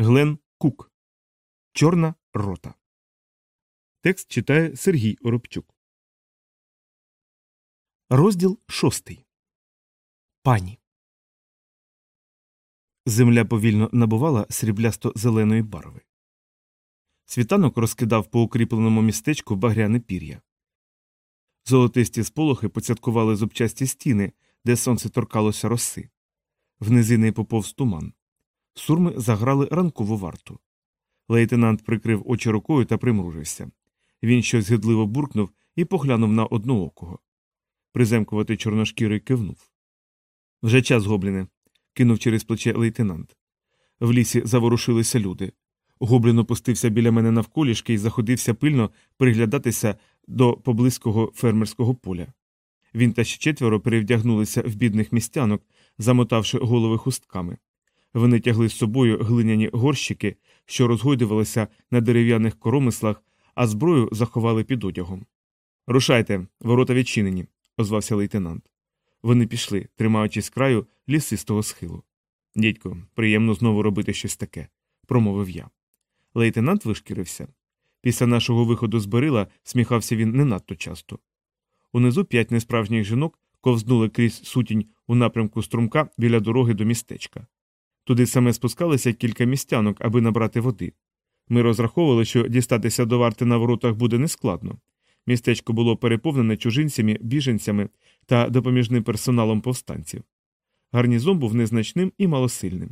Глен Кук. Чорна рота. Текст читає Сергій Оробчук. Розділ шостий. Пані. Земля повільно набувала сріблясто зеленої барви. Світанок розкидав по укріпленому містечку багряне пір'я. Золотисті сполохи поцяткували зубчасті стіни, де сонце торкалося роси. В низини поповз туман. Сурми заграли ранкову варту. Лейтенант прикрив очі рукою та примружився. Він щось гидливо буркнув і поглянув на одноокого. Приземкуватий чорношкірий кивнув. Вже час, гобліне, кинув через плече лейтенант. В лісі заворушилися люди. Гоблін опустився біля мене навколішки і заходився пильно приглядатися до поблизького фермерського поля. Він та ще четверо перевдягнулися в бідних містянок, замотавши голови хустками. Вони тягли з собою глиняні горщики, що розгойдувалися на дерев'яних коромислах, а зброю заховали під одягом. Рушайте, ворота відчинені, озвався лейтенант. Вони пішли, тримаючись краю лісистого схилу. Дідько, приємно знову робити щось таке, промовив я. Лейтенант вишкірився. Після нашого виходу з берила сміхався він не надто часто. Унизу п'ять несправжніх жінок ковзнули крізь сутінь у напрямку струмка біля дороги до містечка. Туди саме спускалися кілька містянок, аби набрати води. Ми розраховували, що дістатися до варти на воротах буде нескладно. Містечко було переповнене чужинцями, біженцями та допоміжним персоналом повстанців. Гарнізон був незначним і малосильним.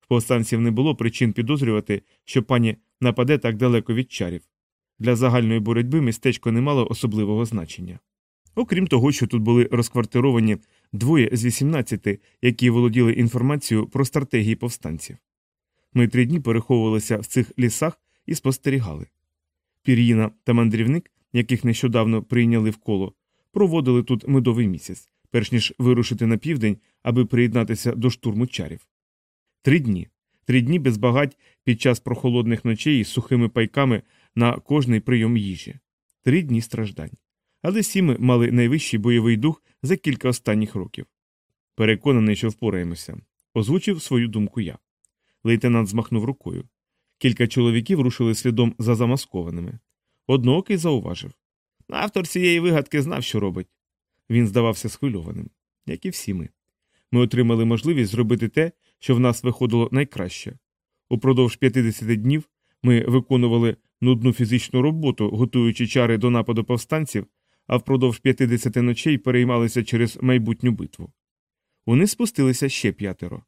В повстанців не було причин підозрювати, що пані нападе так далеко від чарів. Для загальної боротьби містечко не мало особливого значення. Окрім того, що тут були розквартировані двоє з 18, які володіли інформацією про стратегії повстанців. Ми три дні переховувалися в цих лісах і спостерігали. Пір'їна та мандрівник, яких нещодавно прийняли в коло, проводили тут медовий місяць, перш ніж вирушити на південь, аби приєднатися до штурму чарів. Три дні. Три дні без багать під час прохолодних ночей із сухими пайками на кожний прийом їжі. Три дні страждань. Але всі ми мали найвищий бойовий дух за кілька останніх років. Переконаний, що впораємося, озвучив свою думку я. Лейтенант змахнув рукою. Кілька чоловіків рушили слідом за замаскованими. Одноокий зауважив. Автор цієї вигадки знав, що робить. Він здавався схвильованим, як і всі ми. Ми отримали можливість зробити те, що в нас виходило найкраще. Упродовж 50 днів ми виконували нудну фізичну роботу, готуючи чари до нападу повстанців, а впродовж 50 ночей переймалися через майбутню битву. Вони спустилися ще п'ятеро.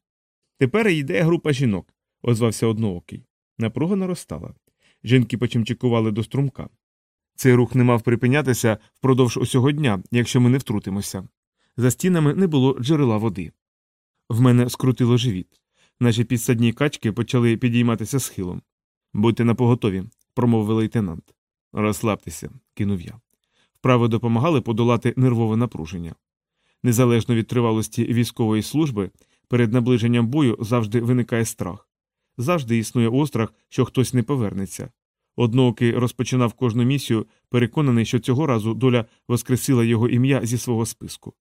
Тепер йде група жінок, озвався одноокий. Напруга наростала. Жінки почимчикували до струмка. Цей рух не мав припинятися впродовж усього дня, якщо ми не втрутимося. За стінами не було джерела води. В мене скрутило живіт. Наші підсадні качки почали підійматися схилом. Будьте напоготові, промовив лейтенант. Розслабтеся, кинув я. Вправи допомагали подолати нервове напруження. Незалежно від тривалості військової служби, перед наближенням бою завжди виникає страх. Завжди існує острах, що хтось не повернеться. Одноокий розпочинав кожну місію, переконаний, що цього разу доля воскресила його ім'я зі свого списку.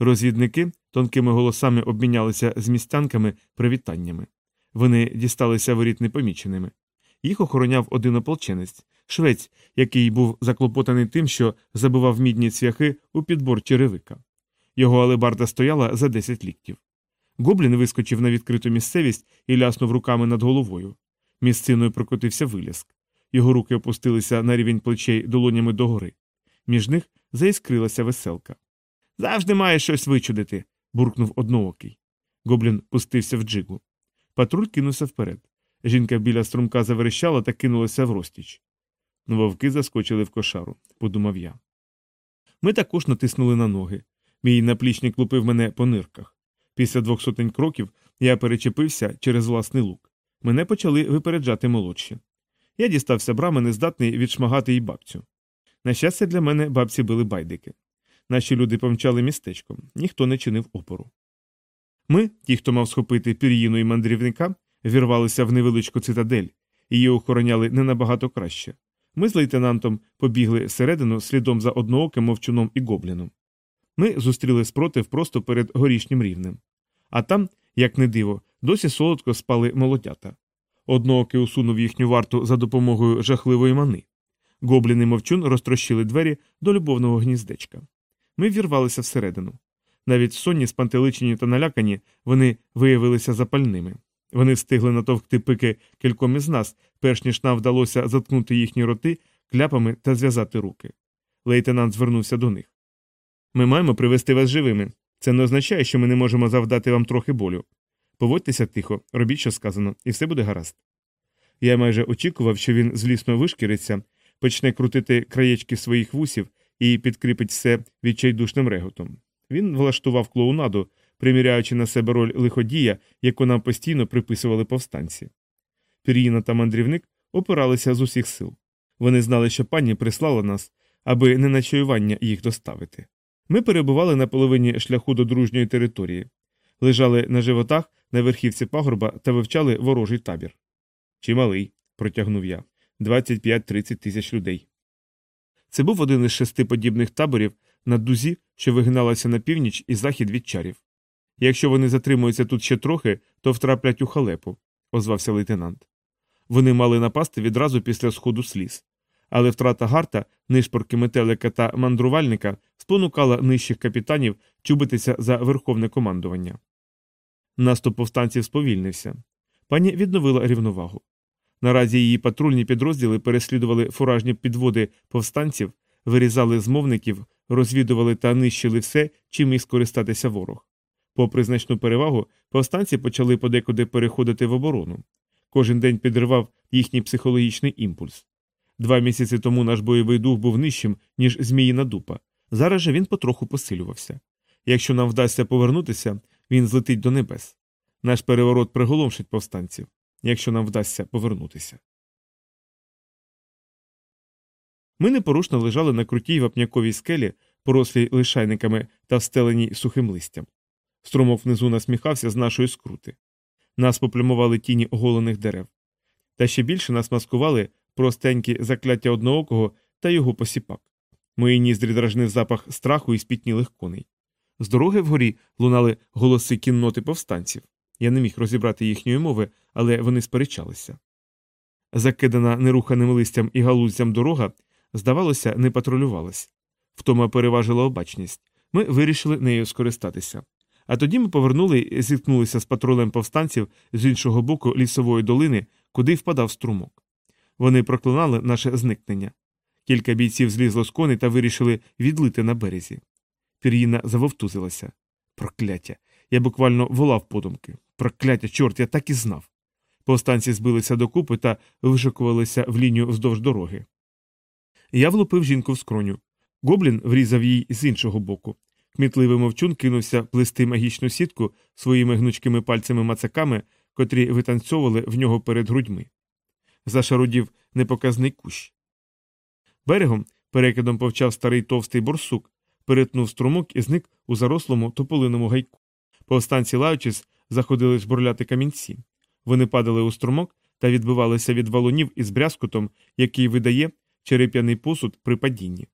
Розвідники тонкими голосами обмінялися з містянками привітаннями. Вони дісталися воріт непоміченими. Їх охороняв один ополченець, швець, який був заклопотаний тим, що забивав мідні цвяхи у підбор черевика. Його алебарда стояла за 10 ліктів. Гоблін вискочив на відкриту місцевість і ляснув руками над головою. Місциною прокотився виляск. Його руки опустилися на рівень плечей долонями догори. Між них заіскрилася веселка. Завжди маєш щось вичудити. буркнув одноокий. Гоблін пустився в джигу. Патруль кинувся вперед. Жінка біля струмка заверещала та кинулася в розтіч. Вовки заскочили в кошару, подумав я. Ми також натиснули на ноги. Мій наплічник лупив мене по нирках. Після двох сотень кроків я перечепився через власний лук. Мене почали випереджати молодші. Я дістався брами, нездатний відшмагати їй бабцю. На щастя, для мене бабці били байдики. Наші люди помчали містечком, ніхто не чинив опору. Ми, ті, хто мав схопити пір'їну і мандрівника, вірвалися в невеличку цитадель, її охороняли не набагато краще. Ми з лейтенантом побігли всередину слідом за однооким мовчуном і гобліном. Ми зустріли спротив просто перед горішнім рівнем. А там, як не диво, досі солодко спали молодята. Одноокий усунув їхню варту за допомогою жахливої мани. Гоблін і мовчун розтрощили двері до любовного гніздечка. Ми вірвалися всередину. Навіть сонні, спантеличені та налякані, вони виявилися запальними. Вони встигли натовкти пики кільком із нас, перш ніж нам вдалося заткнути їхні роти кляпами та зв'язати руки. Лейтенант звернувся до них. Ми маємо привести вас живими. Це не означає, що ми не можемо завдати вам трохи болю. Поводьтеся тихо, робіть, що сказано, і все буде гаразд. Я майже очікував, що він злісно вишкіриться, почне крутити краєчки своїх вусів і підкріпить все відчайдушним реготом. Він влаштував клоунаду, приміряючи на себе роль лиходія, яку нам постійно приписували повстанці. Пір'їна та мандрівник опиралися з усіх сил. Вони знали, що пані прислала нас, аби не на чаювання їх доставити. Ми перебували на половині шляху до дружньої території, лежали на животах на верхівці пагорба та вивчали ворожий табір. Чималий, протягнув я 25-30 тисяч людей. Це був один із шести подібних таборів на дузі, що вигиналася на північ і захід від чарів. Якщо вони затримуються тут ще трохи, то втраплять у халепу, озвався лейтенант. Вони мали напасти відразу після сходу сліз. Але втрата гарта, нишпорки метелика та мандрувальника спонукала нижчих капітанів чубитися за верховне командування. Наступ повстанців сповільнився. Пані відновила рівновагу. Наразі її патрульні підрозділи переслідували фуражні підводи повстанців, вирізали змовників, розвідували та нищили все, чим міг скористатися ворог. Попри значну перевагу, повстанці почали подекуди переходити в оборону. Кожен день підривав їхній психологічний імпульс. Два місяці тому наш бойовий дух був нижчим, ніж зміїна дупа. Зараз же він потроху посилювався. Якщо нам вдасться повернутися, він злетить до небес. Наш переворот приголомшить повстанців, якщо нам вдасться повернутися. Ми непорушно лежали на крутій вапняковій скелі, порослій лишайниками та встеленій сухим листям. Струмок внизу насміхався з нашої скрути. Нас поплюмували тіні оголених дерев. Та ще більше нас маскували простенькі закляття одноокого та його посіпак. Мої ніздрі дражнив запах страху і спітнілих коней. З дороги вгорі лунали голоси кінноти повстанців. Я не міг розібрати їхньої мови, але вони сперечалися. Закидана неруханим листям і галузям дорога, здавалося, не патрулювалась. Втома переважила обачність. Ми вирішили нею скористатися. А тоді ми повернули і зіткнулися з патрулем повстанців з іншого боку лісової долини, куди впадав струмок. Вони проклинали наше зникнення. Кілька бійців злізло з коней та вирішили відлити на березі. Пір'їна завовтузилася. Прокляття. Я буквально волав подумки. Прокляття, чорт, я так і знав. Повстанці збилися докупи та вишикувалися в лінію вздовж дороги. Я влупив жінку в скроню. Гоблін врізав їй з іншого боку. Кмітливий мовчун кинувся плести магічну сітку своїми гнучкими пальцями мацаками, котрі витанцьовували в нього перед грудьми. Зашарудів непоказний кущ. Берегом перекидом повчав старий товстий борсук, перетнув струмок і зник у зарослому тополиному гайку. Повстанці лаючись, заходили жбурляти камінці. Вони падали у струмок та відбивалися від валунів із брязкутом, який видає череп'яний посуд при падінні.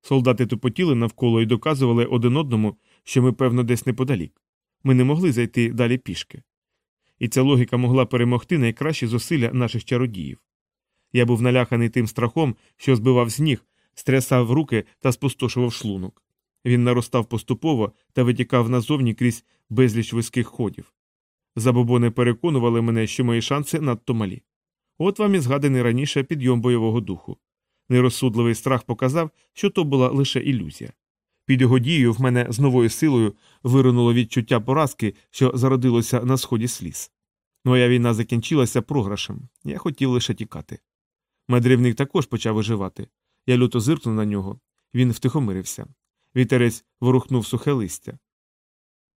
Солдати тупотіли навколо і доказували один одному, що ми, певно, десь неподалік. Ми не могли зайти далі пішки. І ця логіка могла перемогти найкращі зусилля наших чародіїв. Я був наляканий тим страхом, що збивав з ніг, стрясав руки та спустошував шлунок. Він наростав поступово та витікав назовні крізь безліч вузьких ходів. Забобони переконували мене, що мої шанси надто малі. От вам і згаданий раніше підйом бойового духу. Нерозсудливий страх показав, що то була лише ілюзія. Під його дією в мене з новою силою виринуло відчуття поразки, що зародилося на сході сліз. Моя війна закінчилася програшем, я хотів лише тікати. Медрівник також почав виживати. Я люто зиркнув на нього. Він втихомирився. Вітерець ворухнув сухе листя.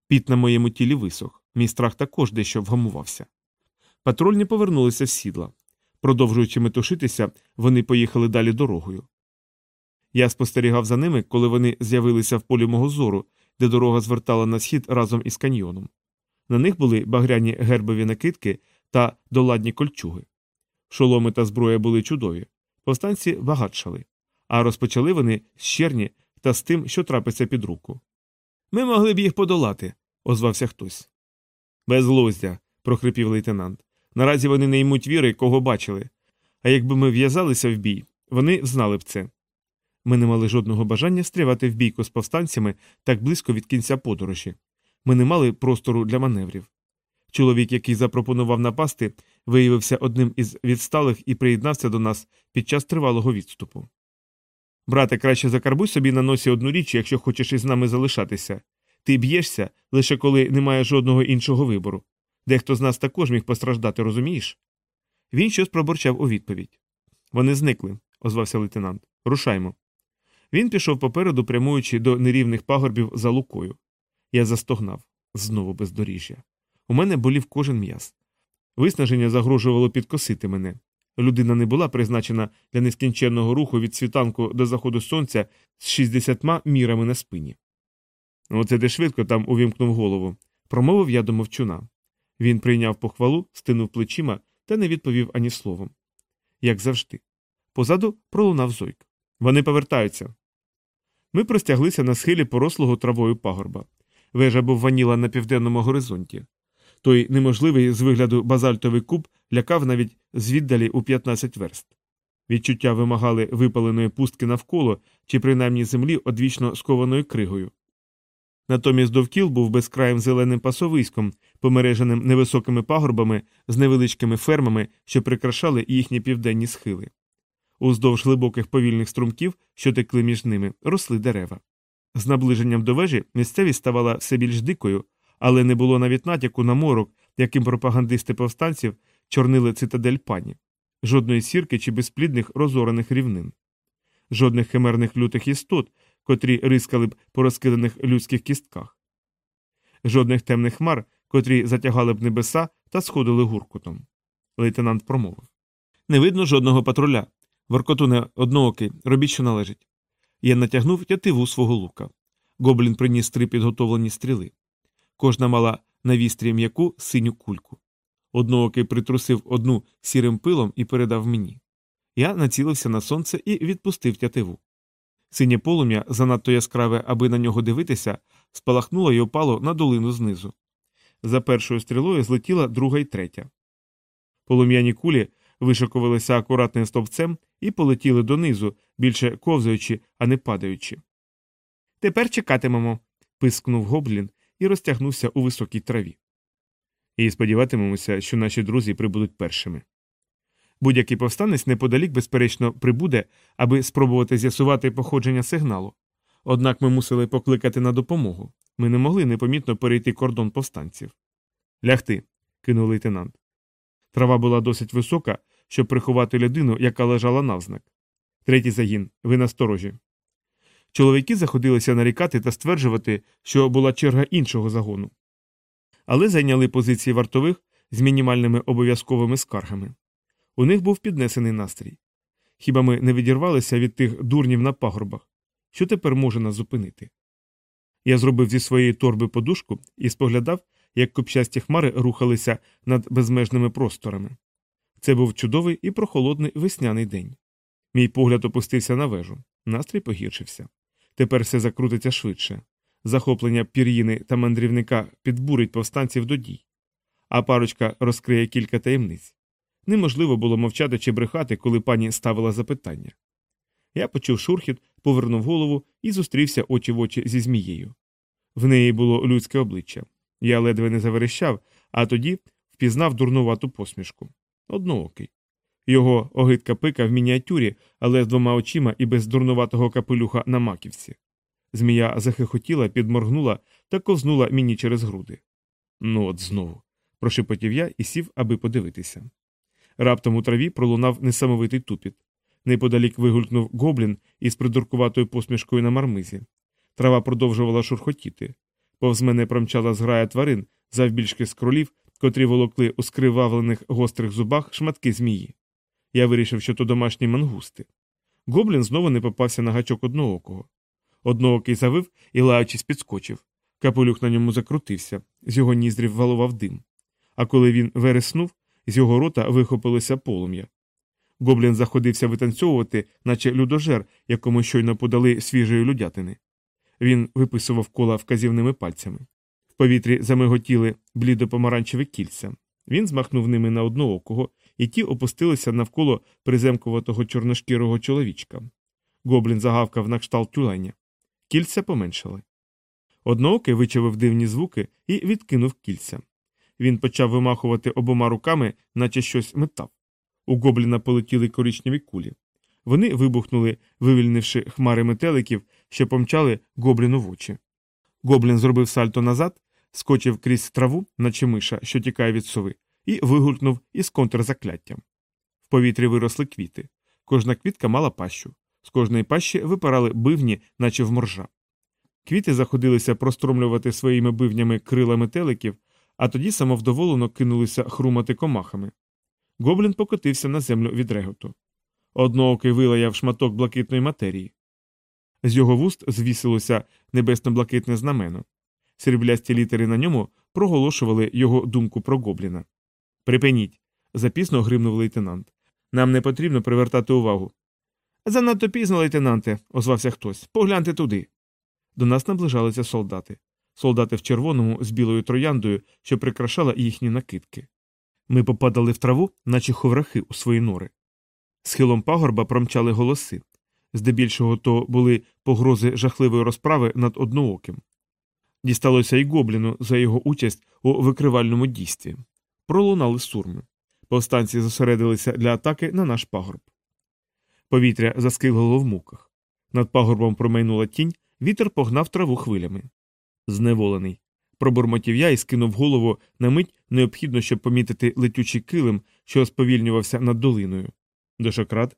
Піт на моєму тілі висох, мій страх також дещо вгамувався. Патрульні повернулися в сідла. Продовжуючи метушитися, вони поїхали далі дорогою. Я спостерігав за ними, коли вони з'явилися в полі мого зору, де дорога звертала на схід разом із каньйоном. На них були багряні гербові накидки та доладні кольчуги. Шоломи та зброя були чудові. Повстанці багатшали, а розпочали вони з черні та з тим, що трапиться під руку. Ми могли б їх подолати, озвався хтось. Безглуздя, прохрипів лейтенант. Наразі вони не ймуть віри, кого бачили. А якби ми в'язалися в бій, вони знали б це. Ми не мали жодного бажання стрівати в бійку з повстанцями так близько від кінця подорожі. Ми не мали простору для маневрів. Чоловік, який запропонував напасти, виявився одним із відсталих і приєднався до нас під час тривалого відступу. Брате, краще закарбуй собі на носі одну річ, якщо хочеш із нами залишатися. Ти б'єшся лише коли немає жодного іншого вибору. Дехто з нас також міг постраждати, розумієш? Він щось пробурчав у відповідь. Вони зникли, озвався лейтенант. Рушаймо. Він пішов попереду, прямуючи до нерівних пагорбів за лукою. Я застогнав знову бездоріжжя. У мене болів кожен м'яз. Виснаження загрожувало підкосити мене. Людина не була призначена для нескінченного руху від світанку до заходу сонця з 60 мірами на спині. Оце де швидко там увімкнув голову. Промовив я до мовчуна. Він прийняв похвалу, стинув плечима та не відповів ані словом. Як завжди. Позаду пролунав зойк. Вони повертаються. Ми простяглися на схилі порослого травою пагорба. Вежа бовваніла на південному горизонті. Той неможливий з вигляду базальтовий куб лякав навіть звіддалі у 15 верст. Відчуття вимагали випаленої пустки навколо чи принаймні землі одвічно скованою кригою. Натомість довкіл був безкраїм зеленим пасовиськом, помереженим невисокими пагорбами з невеличкими фермами, що прикрашали їхні південні схили. Уздовж глибоких повільних струмків, що текли між ними, росли дерева. З наближенням до вежі місцевість ставала все більш дикою, але не було навіть натяку на морок, яким пропагандисти повстанців чорнили цитадель пані, жодної сірки чи безплідних розорених рівнин, жодних химерних лютих істот, котрі рискали б по розкиданих людських кістках, жодних темних хмар, котрі затягали б небеса та сходили гуркутом. Лейтенант промовив Не видно жодного патруля. Воркотуне одноокий, робіть, що належить. Я натягнув тятиву свого лука. Гоблін приніс три підготовлені стріли. Кожна мала на вістрі м'яку синю кульку. Одноокий притрусив одну сірим пилом і передав мені. Я націлився на сонце і відпустив тятиву. Синє полум'я, занадто яскраве, аби на нього дивитися, спалахнуло й опало на долину знизу. За першою стрілою злетіла друга й третя. Полум'яні кулі вишикувалися акуратним стовпцем і полетіли донизу, більше ковзаючи, а не падаючи. Тепер чекатимемо. пискнув гоблін і розтягнувся у високій траві. І сподіватимемося, що наші друзі прибудуть першими. Будь-який повстанець неподалік, безперечно, прибуде, аби спробувати з'ясувати походження сигналу. Однак ми мусили покликати на допомогу. Ми не могли непомітно перейти кордон повстанців. Лягти, кинув лейтенант. Трава була досить висока, щоб приховати людину, яка лежала навзнак. Третій загін, ви насторожі. Чоловіки заходилися нарікати та стверджувати, що була черга іншого загону. Але зайняли позиції вартових з мінімальними обов'язковими скаргами. У них був піднесений настрій. Хіба ми не відірвалися від тих дурнів на пагорбах? Що тепер може нас зупинити? Я зробив зі своєї торби подушку і споглядав, як копчасті хмари рухалися над безмежними просторами. Це був чудовий і прохолодний весняний день. Мій погляд опустився на вежу, настрій погіршився. Тепер все закрутиться швидше. Захоплення пір'їни та мандрівника підбурить повстанців до дій, а парочка розкриє кілька таємниць. Неможливо було мовчати чи брехати, коли пані ставила запитання. Я почув шурхіт, повернув голову і зустрівся очі в очі зі змією. В неї було людське обличчя. Я ледве не заверещав, а тоді впізнав дурнувату посмішку. Одноокий. Його огидка пика в мініатюрі, але з двома очима і без дурнуватого капелюха на маківці. Змія захихотіла, підморгнула та ковзнула мені через груди. Ну, от знову. прошепотів я і сів, аби подивитися. Раптом у траві пролунав несамовитий тупіт. Неподалік вигулькнув гоблін із придуркуватою посмішкою на мармизі. Трава продовжувала шурхотіти. Повз мене промчала зграя тварин, завбільшки з кролів, котрі волокли у скривавлених гострих зубах шматки змії. Я вирішив, що то домашні мангусти. Гоблін знову не попався на гачок одноокого. Одноокий завив і, лаючись, підскочив. Капелюх на ньому закрутився, з його ніздрів валував дим. А коли він вереснув, з його рота вихопилося полум'я. Гоблін заходився витанцьовувати, наче людожер, якому щойно подали свіжої людятини. Він виписував кола вказівними пальцями. В повітрі замиготіли блідо помаранчеві кільця. Він змахнув ними на одноокого, і ті опустилися навколо приземкуватого чорношкірого чоловічка. Гоблін загавкав на кшталт тюленя. Кільця поменшали. Одноокий вичавив дивні звуки і відкинув кільця. Він почав вимахувати обома руками, наче щось метав. У гобліна полетіли коричневі кулі. Вони вибухнули, вивільнивши хмари метеликів, що помчали гобліну в очі. Гоблін зробив сальто назад, скочив крізь траву, наче миша, що тікає від сови, і вигулькнув із контрзакляттям. В повітрі виросли квіти. Кожна квітка мала пащу. З кожної пащі випирали бивні, наче в моржа. Квіти заходилися простромлювати своїми бивнями крила метеликів, а тоді самовдоволено кинулися хрумати комахами. Гоблін покотився на землю від реготу. Одноокий вилаяв шматок блакитної матерії. З його вуст звісилося небесно-блакитне знамено. Сріблясті літери на ньому проголошували його думку про гобліна. Припиніть. запісно гримнув лейтенант. Нам не потрібно привертати увагу. Занадто пізно, лейтенанте, озвався хтось. Погляньте туди. До нас наближалися солдати. Солдати в червоному з білою трояндою, що прикрашала їхні накидки. Ми попадали в траву, наче ховрахи у свої нори. Схилом пагорба промчали голоси. Здебільшого то були погрози жахливої розправи над однооким. Дісталося й гобліну за його участь у викривальному дійстві. Пролунали сурми. Повстанці зосередилися для атаки на наш пагорб. Повітря заскиглило в муках. Над пагорбом промайнула тінь, вітер погнав траву хвилями. Зневолений. Пробурмотів я і скинув голову на мить необхідно, щоб помітити летючий килим, що сповільнювався над долиною. Дошократ?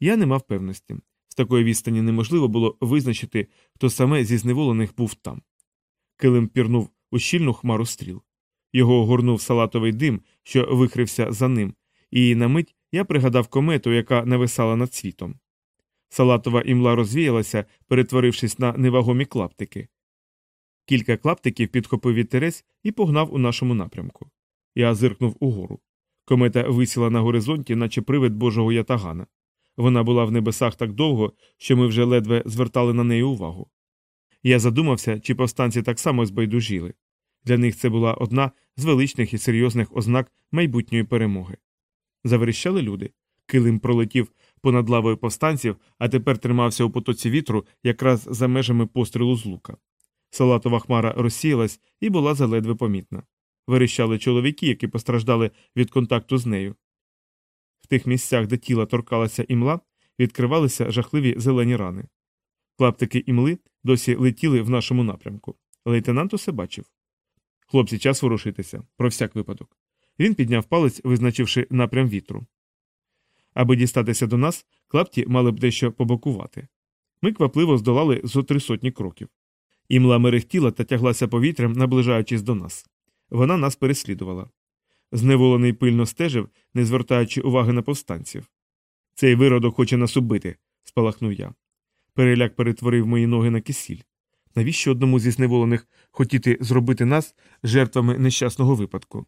Я не мав певності. З такої відстані неможливо було визначити, хто саме зі зневолених був там. Килим пірнув у щільну хмару стріл. Його огорнув салатовий дим, що вихрився за ним, і на мить я пригадав комету, яка нависала над світом. Салатова імла розвіялася, перетворившись на невагомі клаптики. Кілька клаптиків підхопив вітерець і погнав у нашому напрямку. Я зиркнув угору. Комета висіла на горизонті, наче привид божого ятагана. Вона була в небесах так довго, що ми вже ледве звертали на неї увагу. Я задумався, чи повстанці так само збайдужіли. Для них це була одна з величних і серйозних ознак майбутньої перемоги. Заверіщали люди. Килим пролетів понад лавою повстанців, а тепер тримався у потоці вітру якраз за межами пострілу з лука. Салатова хмара розсіялась і була заледве помітна. Верещали чоловіки, які постраждали від контакту з нею. В тих місцях, де тіла торкалася імла, відкривалися жахливі зелені рани. Клаптики імли досі летіли в нашому напрямку. Лейтенант усе бачив. Хлопці, час ворушитися, про всяк випадок. Він підняв палець, визначивши напрям вітру. Аби дістатися до нас, клапті мали б дещо побокувати. Ми квапливо здолали зо три сотні кроків. Імла мерехтіла та тяглася повітрям, наближаючись до нас. Вона нас переслідувала. Зневолений пильно стежив, не звертаючи уваги на повстанців. Цей виродок хоче нас убити, спалахнув я. Переляк перетворив мої ноги на кисіль. Навіщо одному зі зневолених хотіти зробити нас жертвами нещасного випадку?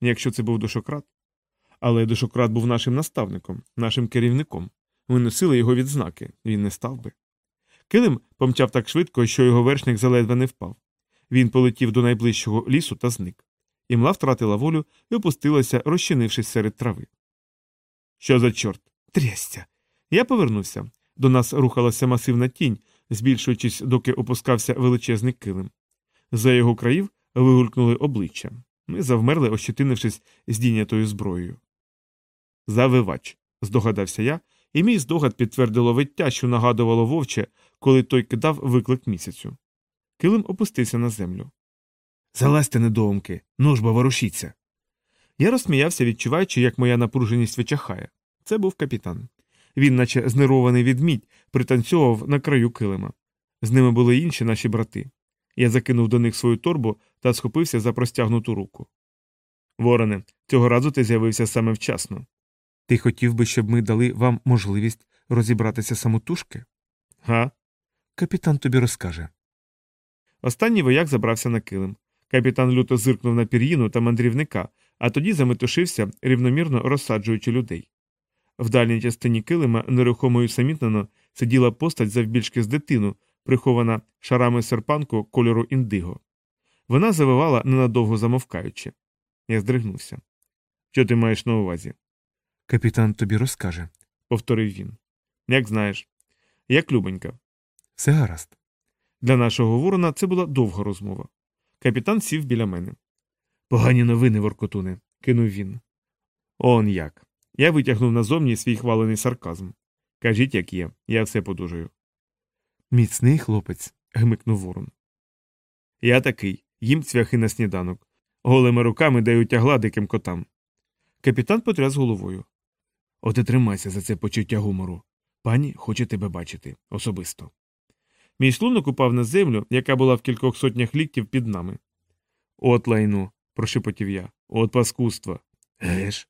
Якщо це був душократ? Але душократ був нашим наставником, нашим керівником. Ми носили його відзнаки, він не став би. Килим помчав так швидко, що його вершник заледве не впав. Він полетів до найближчого лісу та зник. Імла втратила волю і опустилася, розчинившись серед трави. Що за чорт? Трясця. Я повернувся. До нас рухалася масивна тінь, збільшуючись, доки опускався величезний килим. За його країв вигулькнули обличчя. Ми завмерли, ощетинившись здійнятою зброєю. Завивач, здогадався я, і мій здогад підтвердило виття, що нагадувало вовче, коли той кидав виклик місяцю. Килим опустився на землю. Залазьте, недоумки, ножба ворушіться. Я розсміявся, відчуваючи, як моя напруженість вичахає. Це був капітан. Він, наче знервований відмідь, пританцьовував на краю килима. З ними були інші наші брати. Я закинув до них свою торбу та схопився за простягнуту руку. Вороне, цього разу ти з'явився саме вчасно. Ти хотів би, щоб ми дали вам можливість розібратися самотужки? Га? Капітан тобі розкаже. Останній вояк забрався на килим. Капітан люто зиркнув на пір'їну та мандрівника, а тоді заметушився, рівномірно розсаджуючи людей. В дальній частині килима нерухомо й усамітнено сиділа постать завбільшки з дитину, прихована шарами серпанку кольору індиго. Вона завивала ненадовго замовкаючи. Я здригнувся. Що ти маєш на увазі? Капітан тобі розкаже. повторив він. Як знаєш. Як любонька. Все гаразд. Для нашого ворона це була довга розмова. Капітан сів біля мене. Погані новини, воркотуне, кинув він. Он як. Я витягнув назовні свій хвалений сарказм. Кажіть, як є, я все подужаю. Міцний хлопець, гмикнув ворон. Я такий, їм цвяхи на сніданок. Голими руками даю тягла диким котам. Капітан потряс головою. От і тримайся за це почуття гумору. Пані хоче тебе бачити особисто. Мій шлунок упав на землю, яка була в кількох сотнях ліктів під нами. От лайну, прошепотів я, от паскудство. Геш,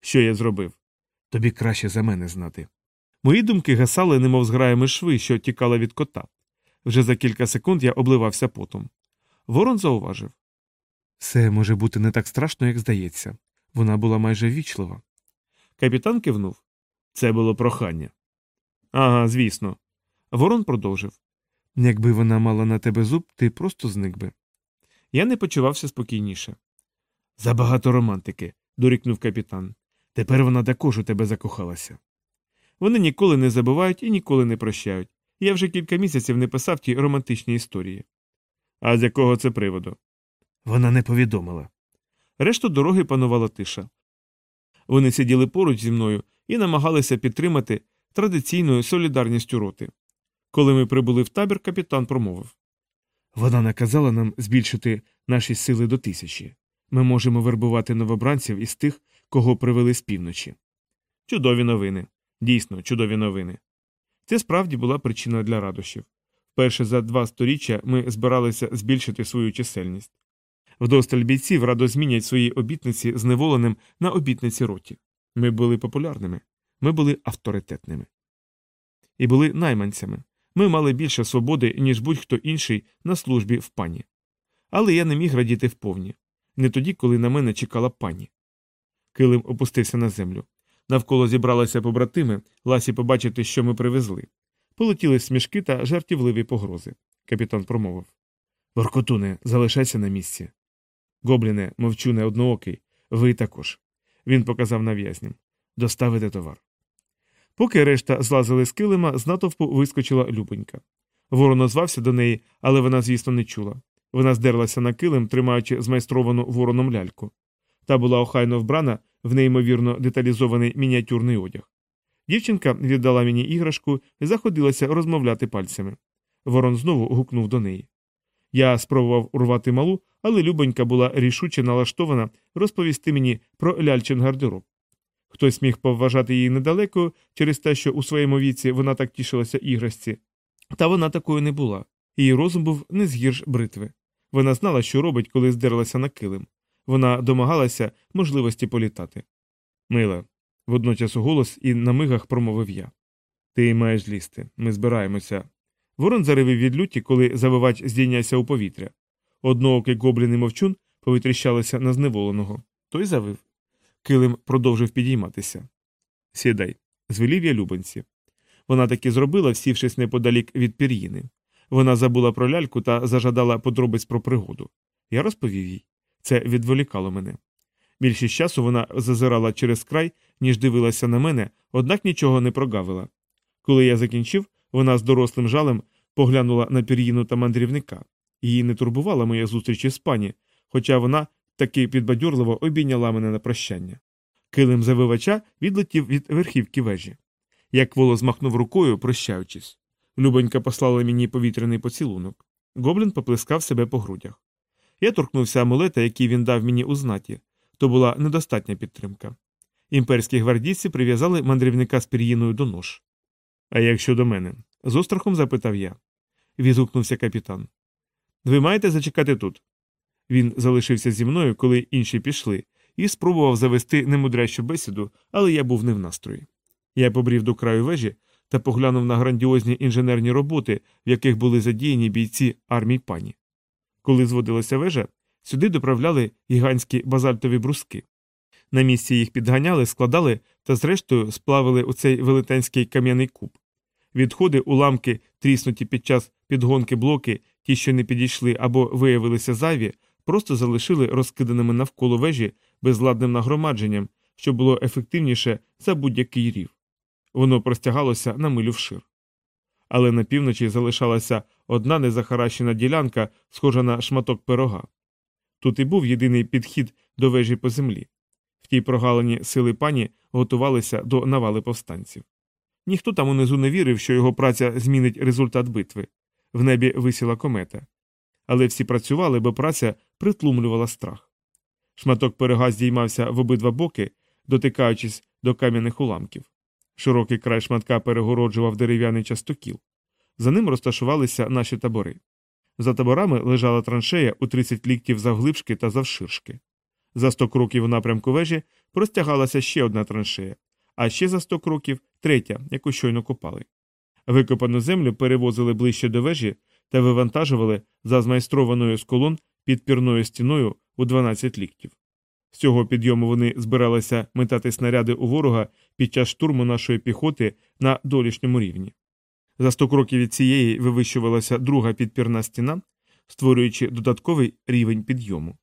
що я зробив? Тобі краще за мене знати. Мої думки гасали, немов зграями шви, що тікала від кота. Вже за кілька секунд я обливався потом. Ворон зауважив. Все може бути не так страшно, як здається. Вона була майже вічлива. Капітан кивнув. Це було прохання. Ага, звісно. Ворон продовжив. Якби вона мала на тебе зуб, ти просто зник би. Я не почувався спокійніше. Забагато романтики, дорікнув капітан. Тепер вона також у тебе закохалася. Вони ніколи не забувають і ніколи не прощають. Я вже кілька місяців не писав ті романтичні історії. А з якого це приводу? Вона не повідомила. Решту дороги панувала тиша. Вони сиділи поруч зі мною і намагалися підтримати традиційною солідарністю роти. Коли ми прибули в табір, капітан промовив Вона наказала нам збільшити наші сили до тисячі. Ми можемо вербувати новобранців із тих, кого привели з півночі. Чудові новини. Дійсно, чудові новини. Це справді була причина для радощів. Вперше за два сторіччя ми збиралися збільшити свою чисельність. Вдосталь бійців радо змінять свої обітниці зневоленим на обітниці роті. Ми були популярними, ми були авторитетними. І були найманцями. Ми мали більше свободи, ніж будь-хто інший на службі в пані. Але я не міг радіти вповні, не тоді, коли на мене чекала пані. Килим опустився на землю. Навколо зібралися побратими, ласі побачити, що ми привезли. Полетіли смішки та жартівливі погрози. Капітан промовив Воркотуне, залишайся на місці. Гобліне, мовчуне одноокий, ви також. Він показав на. Доставити товар. Поки решта злазили з килима, з натовпу вискочила Любонька. Ворон озвався до неї, але вона, звісно, не чула. Вона здерлася на килим, тримаючи змайстровану вороном ляльку. Та була охайно вбрана в неймовірно деталізований мініатюрний одяг. Дівчинка віддала мені іграшку і заходилася розмовляти пальцями. Ворон знову гукнув до неї. Я спробував урвати малу, але Любонька була рішуче налаштована розповісти мені про ляльчин гардероб. Хтось міг повважати її недалекою через те, що у своєму віці вона так тішилася іграшці. Та вона такою не була. Її розум був не згірш бритви. Вона знала, що робить, коли здерлася на килим. Вона домагалася можливості політати. Мила, водночас у голос і на мигах промовив я. Ти маєш лізти. Ми збираємося. Ворон заривив від люті, коли завивач здійнявся у повітря. Одноокий гоблін і мовчун повитріщалися на зневоленого. Той завив. Килим продовжив підійматися. Сідай, звелів я любанці. Вона таки зробила, сівшись неподалік від пір'їни. Вона забула про ляльку та зажадала подробиць про пригоду. Я розповів їй. Це відволікало мене. Більшість часу вона зазирала через край, ніж дивилася на мене, однак нічого не прогавила. Коли я закінчив, вона з дорослим жалем поглянула на пір'їну та мандрівника. Її не турбувала моя зустріч із пані, хоча вона таки підбадьорливо обійняла мене на прощання. Килим завивача відлетів від верхівки вежі. Як воло змахнув рукою, прощаючись. Любонька послала мені повітряний поцілунок. Гоблін поплескав себе по грудях. Я торкнувся амулета, який він дав мені у знаті. То була недостатня підтримка. Імперські гвардійці прив'язали мандрівника з пір'їною до нож. А як щодо мене? з острахом запитав я. Відгукнувся капітан. Ви маєте зачекати тут. Він залишився зі мною, коли інші пішли, і спробував завести немудрящу бесіду, але я був не в настрої. Я побрів до краю вежі та поглянув на грандіозні інженерні роботи, в яких були задіяні бійці армій пані. Коли зводилася вежа, сюди доправляли гігантські базальтові бруски. На місці їх підганяли, складали та, зрештою, сплавили у цей велетенський кам'яний куб. Відходи, уламки, тріснуті під час підгонки блоки, ті, що не підійшли або виявилися зайві, просто залишили розкиданими навколо вежі безладним нагромадженням, що було ефективніше за будь-який рів. Воно простягалося на милю вшир. Але на півночі залишалася одна незахаращена ділянка, схожа на шматок пирога. Тут і був єдиний підхід до вежі по землі. В тій прогалині сили пані готувалися до навали повстанців. Ніхто там унизу не вірив, що його праця змінить результат битви. В небі висіла комета. Але всі працювали, бо праця притлумлювала страх. Шматок пирога здіймався в обидва боки, дотикаючись до кам'яних уламків. Широкий край шматка перегороджував дерев'яний частокіл. За ним розташувалися наші табори. За таборами лежала траншея у 30 ліктів завглибшки та завширшки. За 100 кроків у напрямку вежі простягалася ще одна траншея, а ще за 100 кроків третя, яку щойно копали. Викопану землю перевозили ближче до вежі та вивантажували за змайстрованою з колон підпірною стіною у 12 ліктів. З цього підйому вони збиралися метати снаряди у ворога під час штурму нашої піхоти на долішньому рівні. За 100 кроків від цієї вивищувалася друга підпірна стіна, створюючи додатковий рівень підйому.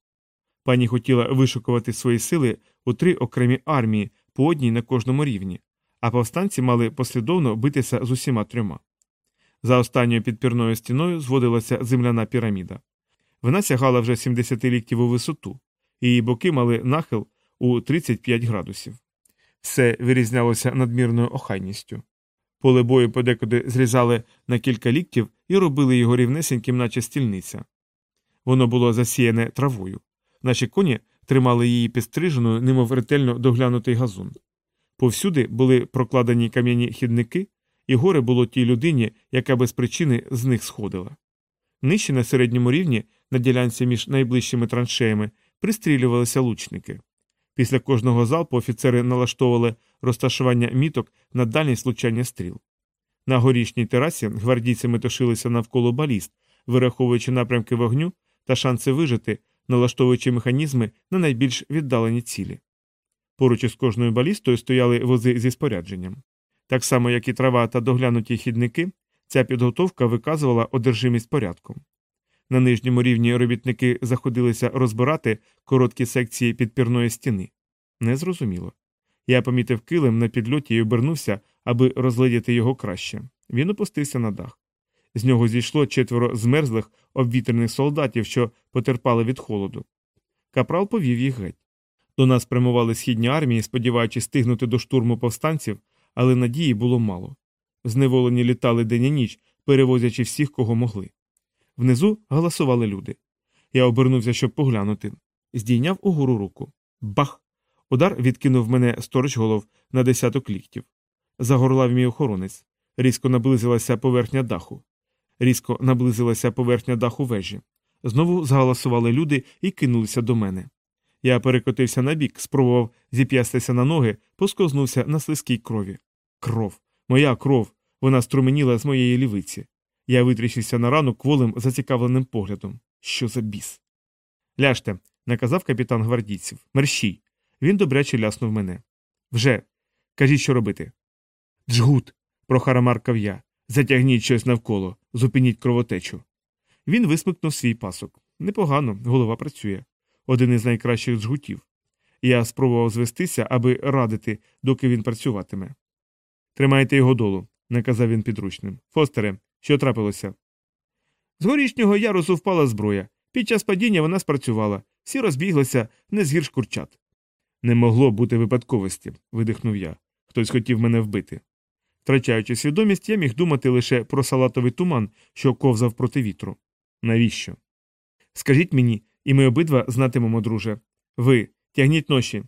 Пані хотіла вишукувати свої сили у три окремі армії по одній на кожному рівні, а повстанці мали послідовно битися з усіма трьома. За останньою підпірною стіною зводилася земляна піраміда. Вона сягала вже 70 ліктів у висоту, її боки мали нахил у 35 градусів. Все вирізнялося надмірною охайністю. Поле бою подекуди зрізали на кілька ліктів і робили його рівнесеньким, наче стільниця. Воно було засіяне травою. Наші коні тримали її підстриженою, немов ретельно доглянутий газон. Повсюди були прокладені кам'яні хідники, і горе було тій людині, яка без причини з них сходила. Нижче на середньому рівні, на ділянці між найближчими траншеями, пристрілювалися лучники. Після кожного залпу офіцери налаштовували розташування міток на дальність влучання стріл. На горішній терасі гвардійці метушилися навколо баліст, вираховуючи напрямки вогню та шанси вижити, налаштовуючи механізми на найбільш віддалені цілі. Поруч із кожною балістою стояли вози зі спорядженням. Так само, як і трава та доглянуті хідники, ця підготовка виказувала одержимість порядком. На нижньому рівні робітники заходилися розбирати короткі секції підпірної стіни. Незрозуміло. Я помітив килим на підльоті і обернувся, аби розглядіти його краще. Він опустився на дах. З нього зійшло четверо змерзлих обвітрених солдатів, що потерпали від холоду. Капрал повів їх геть. До нас прямували східні армії, сподіваючись стигнути до штурму повстанців, але надії було мало. Зневолені літали день і ніч, перевозячи всіх, кого могли. Внизу галасували люди. Я обернувся, щоб поглянути. Здійняв угору руку. Бах! Удар відкинув мене сторож голов на десяток ліктів. Загорлав мій охоронець. Різко наблизилася поверхня даху. Різко наблизилася поверхня даху вежі. Знову згаласували люди і кинулися до мене. Я перекотився на бік, спробував зіп'ястися на ноги, посковзнувся на слизькій крові. Кров, моя кров. Вона струменіла з моєї лівиці. Я витріщився на рану кволим зацікавленим поглядом. Що за біс? Ляжте, наказав капітан гвардійців. Мерщій. Він добряче ляснув мене. Вже. Кажіть, що робити. Джгут. прохарамаркав я. Затягніть щось навколо, зупиніть кровотечу. Він висмикнув свій пасок. Непогано, голова працює. Один із найкращих джгутів. Я спробував звестися, аби радити, доки він працюватиме. Тримайте його долу, наказав він підручним. Фостере, що трапилося? З горішнього ярусу впала зброя. Під час падіння вона спрацювала, всі розбіглися не згірш курчат. Не могло бути випадковості, видихнув я. Хтось хотів мене вбити. Втрачаючи свідомість, я міг думати лише про салатовий туман, що ковзав проти вітру. Навіщо? Скажіть мені, і ми обидва знатимемо, друже. Ви тягніть ноші.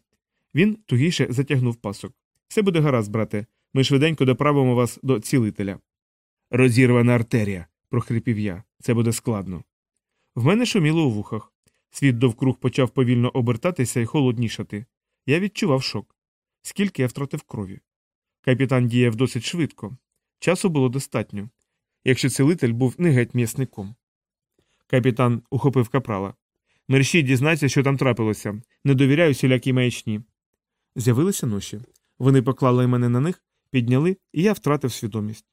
Він тугіше затягнув пасок. Все буде гаразд, брате. Ми швиденько доправимо вас до цілителя. Розірвана артерія, прохрипів я. Це буде складно. В мене шуміло у вухах. Світ довкруг почав повільно обертатися і холоднішати. Я відчував шок. Скільки я втратив крові. Капітан діяв досить швидко. Часу було достатньо, якщо цілитель був не геть м'ясником. Капітан ухопив капрала. Мерщій дізнайся, що там трапилося. Не довіряю сілякій маячні. З'явилися ноші. Вони поклали мене на них, підняли, і я втратив свідомість.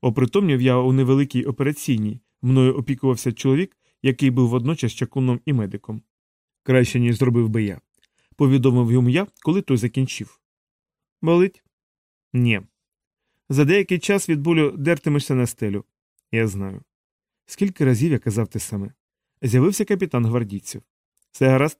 Опритомнів я у невеликій операційній, мною опікувався чоловік, який був водночас чакуном і медиком. Краще, ніж зробив би я. повідомив йому я, коли той закінчив. Болить? Ні. За деякий час від болю дертимешся на стелю. Я знаю. Скільки разів я казав те саме. З'явився капітан гвардійців. Все гаразд?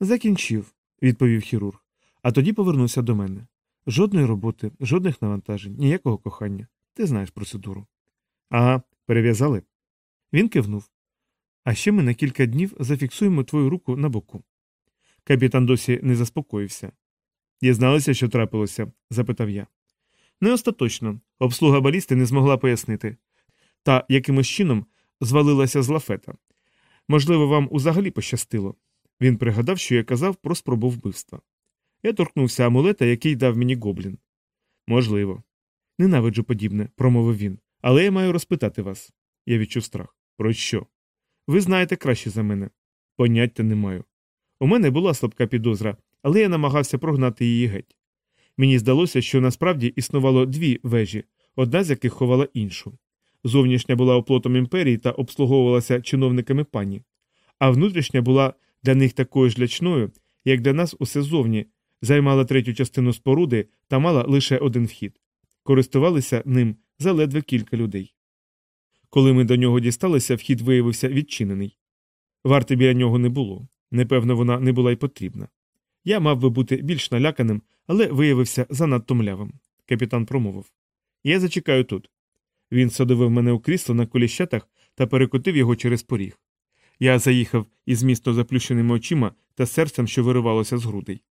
Закінчив, відповів хірург, а тоді повернувся до мене. Жодної роботи, жодних навантажень, ніякого кохання. Ти знаєш процедуру. Ага, перев'язали. Він кивнув. А ще ми на кілька днів зафіксуємо твою руку на боку. Капітан досі не заспокоївся. Дізналися, що трапилося? запитав я. Не остаточно. Обслуга балісти не змогла пояснити. Та якимось чином звалилася з лафета. Можливо, вам узагалі пощастило. Він пригадав, що я казав про спробу вбивства. Я торкнувся амулета, який дав мені гоблін. Можливо. Ненавиджу подібне, промовив він. Але я маю розпитати вас. Я відчув страх. Про що? Ви знаєте краще за мене. Поняття не маю. У мене була слабка підозра, але я намагався прогнати її геть. Мені здалося, що насправді існувало дві вежі, одна з яких ховала іншу. Зовнішня була оплотом імперії та обслуговувалася чиновниками пані, а внутрішня була для них такою ж лячною, як для нас усе зовні, займала третю частину споруди та мала лише один вхід. Користувалися ним заледве кілька людей. Коли ми до нього дісталися, вхід виявився відчинений. Варти біля нього не було. Непевно, вона не була й потрібна. Я мав би бути більш наляканим, але виявився занадто млявим. Капітан промовив Я зачекаю тут. Він садовив мене у крісло на коліщатах та перекотив його через поріг. Я заїхав із місто заплющеними очима та серцем, що виривалося з грудей.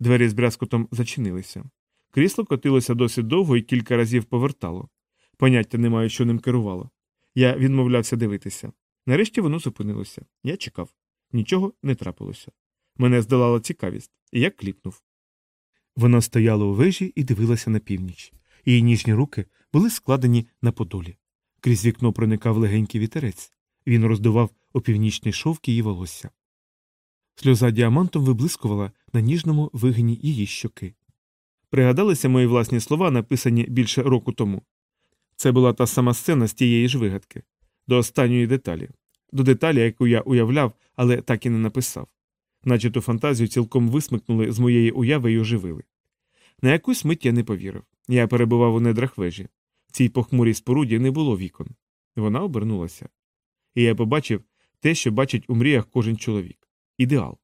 Двері з брязкотом зачинилися. Крісло котилося досить довго і кілька разів повертало. Поняття не маю, що ним керувало. Я відмовлявся дивитися. Нарешті воно зупинилося. Я чекав. Нічого не трапилося. Мене здолала цікавість, і я кліпнув. Вона стояла у вежі і дивилася на північ. Її ніжні руки були складені на подолі. Крізь вікно проникав легенький вітерець. Він роздував опівнічний шовк її волосся. Сльоза діамантом виблискувала на ніжному вигині її щоки. Пригадалися мої власні слова, написані більше року тому. Це була та сама сцена з тієї ж вигадки, до останньої деталі, до деталі, яку я уявляв, але так і не написав. Наче ту фантазію цілком висмикнули з моєї уяви й оживили. На якусь мить я не повірив. Я перебував у недрах вежі. В цій похмурій споруді не було вікон. Вона обернулася. І я побачив те, що бачить у мріях кожен чоловік ідеал.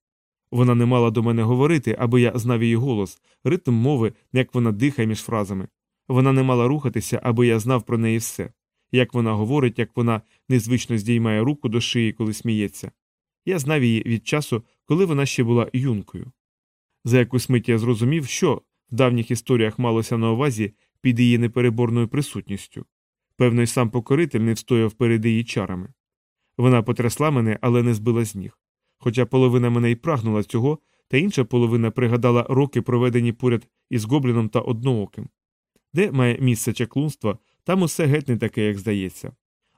Вона не мала до мене говорити, аби я знав її голос, ритм мови, як вона дихає між фразами. Вона не мала рухатися, аби я знав про неї все. Як вона говорить, як вона незвично здіймає руку до шиї, коли сміється. Я знав її від часу, коли вона ще була юнкою. За якусь мить я зрозумів, що в давніх історіях малося на увазі під її непереборною присутністю. Певно, й сам покоритель не встояв перед її чарами. Вона потрясла мене, але не збила з ніг. Хоча половина мене й прагнула цього, та інша половина пригадала роки, проведені поряд із гобліном та однооким. Де має місце чаклунство, там усе геть не таке, як здається.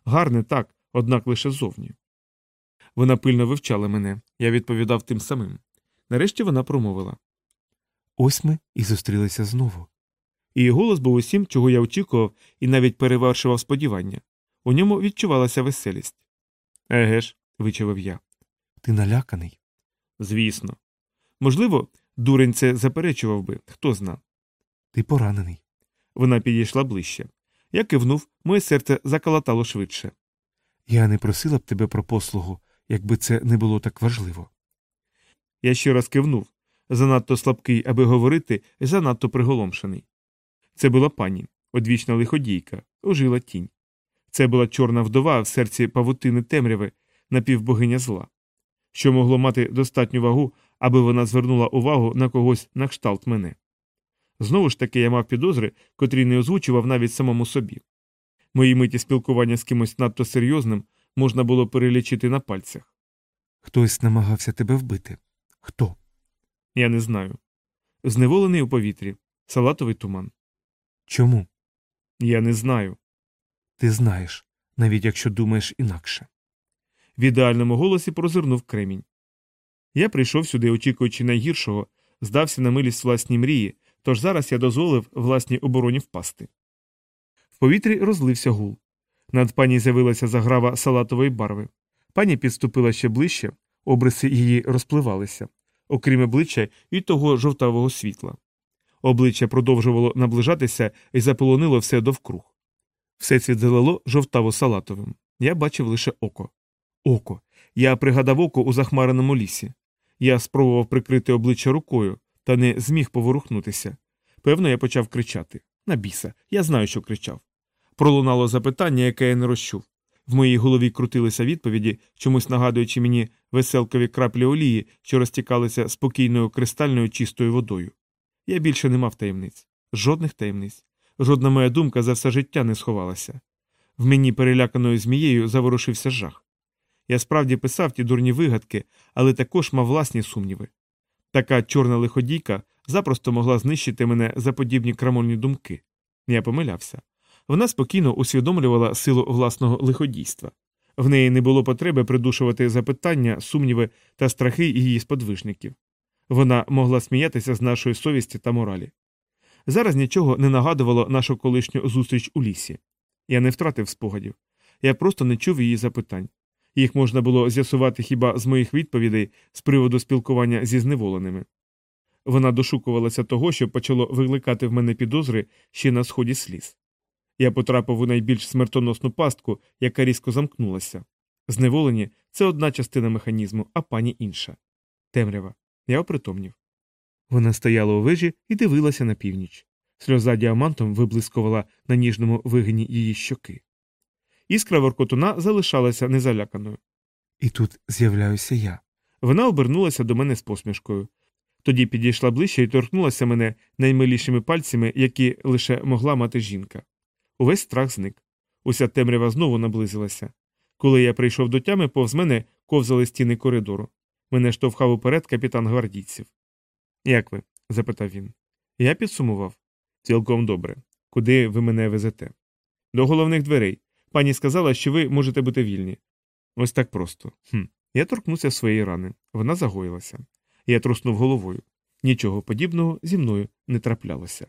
Гарне так, однак лише зовні. Вона пильно вивчала мене, я відповідав тим самим. Нарешті вона промовила Ось ми і зустрілися знову. Її голос був усім, чого я очікував, і навіть перевершував сподівання. У ньому відчувалася веселість. Еге ж, вичавив я. Ти наляканий. Звісно. Можливо, дурень це заперечував би, хто зна. Ти поранений. Вона підійшла ближче. Я кивнув, моє серце заколотало швидше. Я не просила б тебе про послугу, якби це не було так важливо. Я ще раз кивнув, занадто слабкий, аби говорити, занадто приголомшений. Це була пані, одвічна лиходійка, ожила тінь. Це була чорна вдова в серці павутини темряви, напівбогиня зла, що могло мати достатню вагу, аби вона звернула увагу на когось на кшталт мене. Знову ж таки, я мав підозри, котрі не озвучував навіть самому собі. Мої миті спілкування з кимось надто серйозним можна було перелічити на пальцях. Хтось намагався тебе вбити. Хто? Я не знаю. Зневолений у повітрі, салатовий туман. Чому? Я не знаю. Ти знаєш, навіть якщо думаєш інакше. В ідеальному голосі прозирнув кремінь. Я прийшов сюди, очікуючи найгіршого, здався на милість власній мрії, тож зараз я дозволив власній обороні впасти. В повітрі розлився гул. Над пані з'явилася заграва салатової барви. Пані підступила ще ближче, обриси її розпливалися. окрім обличчя і того жовтавого світла. Обличчя продовжувало наближатися і заполонило все довкруг. Всесвіт залило жовтаво салатовим. Я бачив лише око. Око. Я пригадав око у захмареному лісі. Я спробував прикрити обличчя рукою, та не зміг поворухнутися. Певно, я почав кричати. На біса, я знаю, що кричав. Пролунало запитання, яке я не розчув. В моїй голові крутилися відповіді, чомусь нагадуючи мені веселкові краплі олії, що розтікалися спокійною кристальною чистою водою. Я більше не мав таємниць, жодних таємниць. Жодна моя думка за все життя не сховалася. В мені переляканою змією заворушився жах. Я справді писав ті дурні вигадки, але також мав власні сумніви. Така чорна лиходійка запросто могла знищити мене за подібні крамольні думки. Я помилявся. Вона спокійно усвідомлювала силу власного лиходійства. В неї не було потреби придушувати запитання, сумніви та страхи її сподвижників. Вона могла сміятися з нашої совісті та моралі. Зараз нічого не нагадувало нашу колишню зустріч у лісі. Я не втратив спогадів. Я просто не чув її запитань. Їх можна було з'ясувати хіба з моїх відповідей з приводу спілкування зі зневоленими. Вона дошукувалася того, що почало викликати в мене підозри ще на сході сліз. Я потрапив у найбільш смертоносну пастку, яка різко замкнулася. Зневолені це одна частина механізму, а пані інша. Темрява. Я опритомнів. Вона стояла у вежі і дивилася на північ. Сльоза діамантом виблискувала на ніжному вигині її щоки. Іскра воркотуна залишалася незаляканою. І тут з'являюся я. Вона обернулася до мене з посмішкою. Тоді підійшла ближче і торкнулася мене наймилішими пальцями, які лише могла мати жінка. Увесь страх зник. Уся темрява знову наблизилася. Коли я прийшов до тями, повз мене ковзали стіни коридору. Мене штовхав уперед капітан гвардійців. Як ви? запитав він. Я підсумував. Цілком добре. Куди ви мене везете? До головних дверей. Пані сказала, що ви можете бути вільні. Ось так просто. Хм. Я торкнувся своєї рани. Вона загоїлася. Я труснув головою. Нічого подібного зі мною не траплялося.